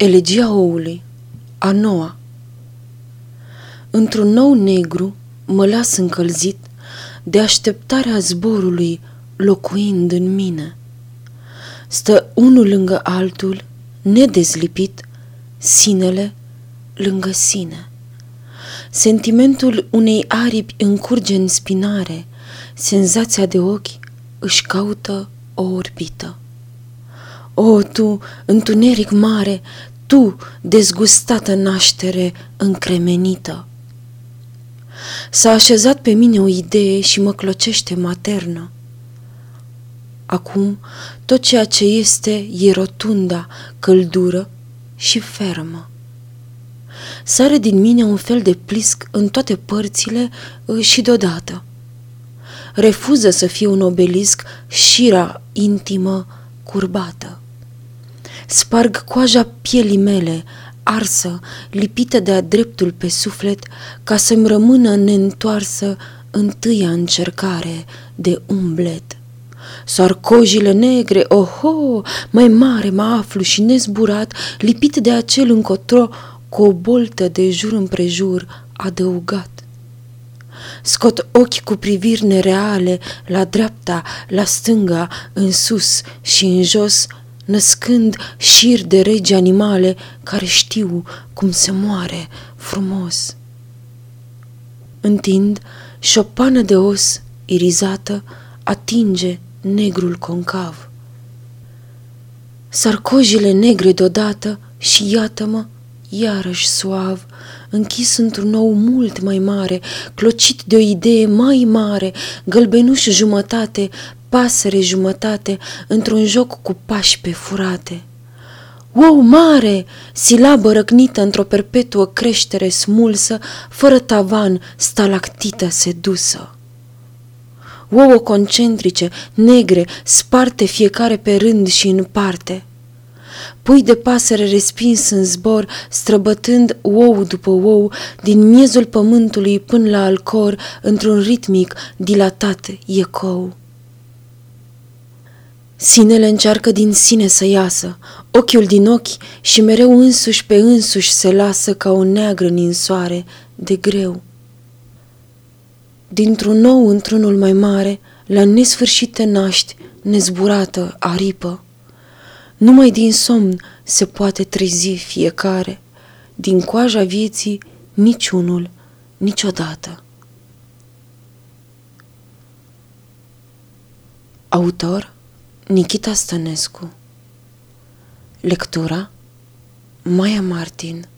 Elegia oului, a noua Într-un nou negru mă las încălzit de așteptarea zborului locuind în mine. Stă unul lângă altul, nedezlipit, sinele lângă sine. Sentimentul unei aripi încurge în spinare, senzația de ochi își caută o orbită. O, tu, întuneric mare, tu, dezgustată naștere încremenită. S-a așezat pe mine o idee și mă clocește maternă. Acum, tot ceea ce este e rotunda, căldură și fermă. Sare din mine un fel de plisc în toate părțile și deodată. Refuză să fie un obelisc șira intimă curbată. Sparg coaja pielii mele, arsă, lipită de-a dreptul pe suflet, ca să-mi rămână neîntoarsă întâia încercare de umblet. Sarcojile negre, oho, mai mare mă aflu și nezburat, lipit de acel încotro, cu o boltă de jur împrejur adăugat. Scot ochi cu priviri nereale la dreapta, la stânga, în sus și în jos, născând șir de regi animale care știu cum se moare frumos. Întind și o pană de os irizată atinge negrul concav. Sarcojile negre deodată și iată-mă, iarăși suav, închis într-un nou mult mai mare, clocit de o idee mai mare, gălbenuș jumătate, pasăre jumătate, într-un joc cu pași pe furate. Wow mare! Silabă răcnită într-o perpetuă creștere smulsă, fără tavan, stalactită sedusă. Ouă concentrice, negre, sparte fiecare pe rând și în parte. Pui de pasăre respins în zbor, străbătând ou după ou, din miezul pământului până la alcor, într-un ritmic dilatat ecou. Sinele încearcă din sine să iasă, ochiul din ochi și mereu însuși pe însuși se lasă ca o neagră ninsoare de greu. Dintr-un nou într-unul mai mare, la nesfârșit te naști, nezburată, aripă. Numai din somn se poate trezi fiecare, din coaja vieții niciunul, niciodată. Autor Nikita Stănescu. Lectura Maia Martin